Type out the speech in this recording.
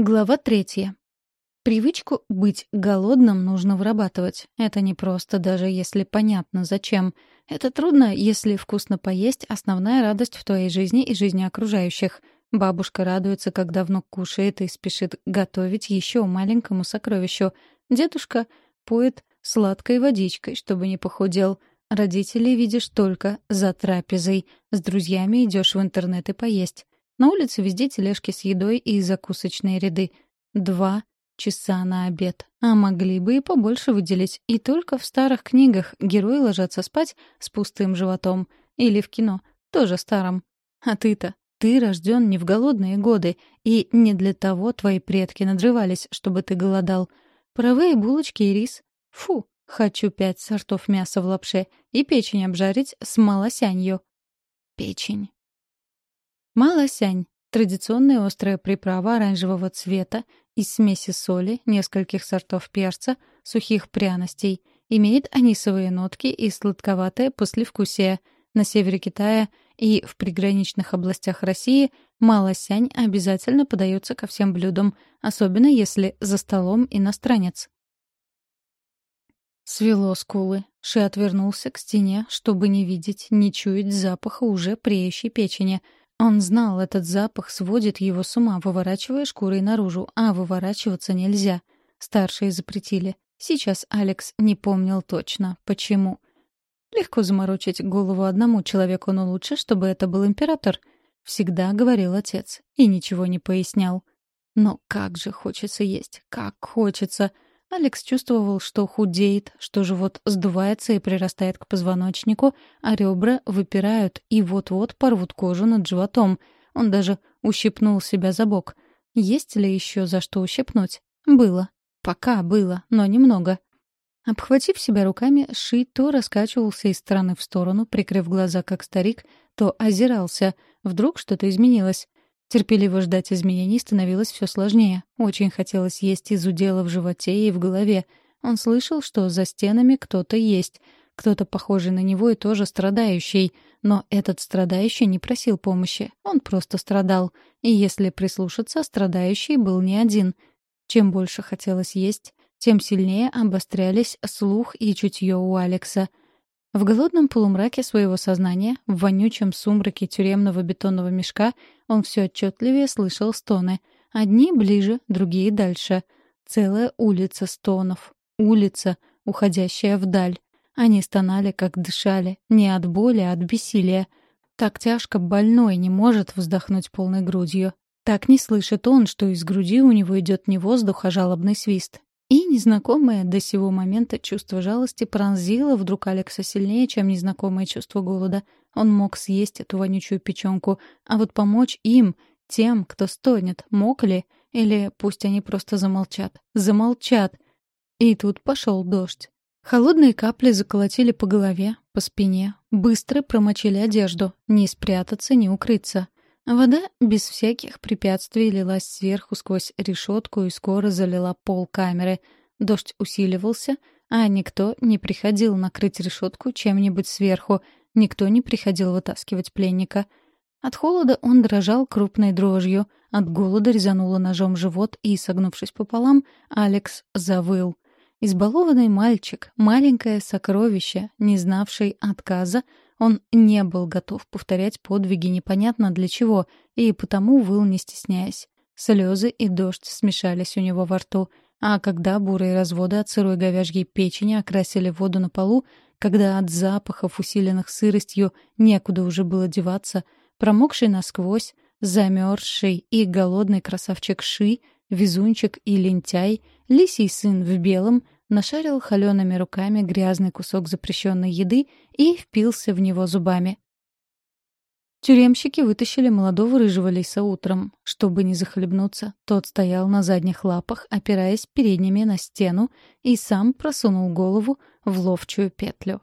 Глава третья. Привычку быть голодным нужно вырабатывать. Это не просто, даже если понятно, зачем. Это трудно, если вкусно поесть — основная радость в твоей жизни и жизни окружающих. Бабушка радуется, когда внук кушает и спешит готовить еще маленькому сокровищу. Дедушка поет сладкой водичкой, чтобы не похудел. Родителей видишь только за трапезой. С друзьями идешь в интернет и поесть. На улице везде тележки с едой и закусочные ряды. Два часа на обед. А могли бы и побольше выделить. И только в старых книгах герои ложатся спать с пустым животом. Или в кино, тоже старом. А ты-то, ты рожден не в голодные годы, и не для того твои предки надрывались, чтобы ты голодал. Паровые булочки и рис. Фу, хочу пять сортов мяса в лапше и печень обжарить с малосянью. Печень. Малосянь — традиционная острая приправа оранжевого цвета из смеси соли, нескольких сортов перца, сухих пряностей. Имеет анисовые нотки и сладковатое послевкусие. На севере Китая и в приграничных областях России малосянь обязательно подается ко всем блюдам, особенно если за столом иностранец. Свело скулы. Ши отвернулся к стене, чтобы не видеть, не чуять запаха уже преющей печени — он знал, этот запах сводит его с ума, выворачивая шкурой наружу, а выворачиваться нельзя. Старшие запретили. Сейчас Алекс не помнил точно, почему. Легко заморочить голову одному человеку, но лучше, чтобы это был император. Всегда говорил отец и ничего не пояснял. Но как же хочется есть, как хочется. Алекс чувствовал, что худеет, что живот сдувается и прирастает к позвоночнику, а ребра выпирают и вот-вот порвут кожу над животом. Он даже ущипнул себя за бок. Есть ли еще за что ущипнуть? Было. Пока было, но немного. Обхватив себя руками, Ши то раскачивался из стороны в сторону, прикрыв глаза, как старик, то озирался. Вдруг что-то изменилось. Терпеливо ждать изменений становилось все сложнее. Очень хотелось есть из удела в животе и в голове. Он слышал, что за стенами кто-то есть, кто-то похожий на него и тоже страдающий. Но этот страдающий не просил помощи, он просто страдал. И если прислушаться, страдающий был не один. Чем больше хотелось есть, тем сильнее обострялись слух и чутье у Алекса — в голодном полумраке своего сознания, в вонючем сумраке тюремного бетонного мешка, он все отчетливее слышал стоны. Одни ближе, другие дальше. Целая улица стонов. Улица, уходящая вдаль. Они стонали, как дышали, не от боли, а от бессилия. Так тяжко больной не может вздохнуть полной грудью. Так не слышит он, что из груди у него идет не воздух, а жалобный свист. И незнакомое до сего момента чувство жалости пронзило вдруг Алекса сильнее, чем незнакомое чувство голода. Он мог съесть эту вонючую печенку, а вот помочь им, тем, кто стонет, мог ли? Или пусть они просто замолчат. Замолчат! И тут пошел дождь. Холодные капли заколотили по голове, по спине, быстро промочили одежду. Не спрятаться, не укрыться. Вода без всяких препятствий лилась сверху сквозь решетку и скоро залила пол камеры. Дождь усиливался, а никто не приходил накрыть решетку чем-нибудь сверху, никто не приходил вытаскивать пленника. От холода он дрожал крупной дрожью, от голода резануло ножом живот, и, согнувшись пополам, Алекс завыл. Избалованный мальчик, маленькое сокровище, не знавший отказа, он не был готов повторять подвиги непонятно для чего, и потому выл не стесняясь. Слезы и дождь смешались у него во рту, а когда бурые разводы от сырой говяжьей печени окрасили воду на полу, когда от запахов, усиленных сыростью, некуда уже было деваться, промокший насквозь, замерзший и голодный красавчик Ши, везунчик и лентяй, лисий сын в белом — нашарил холеными руками грязный кусок запрещенной еды и впился в него зубами. Тюремщики вытащили молодого рыжего лиса утром. Чтобы не захлебнуться, тот стоял на задних лапах, опираясь передними на стену, и сам просунул голову в ловчую петлю.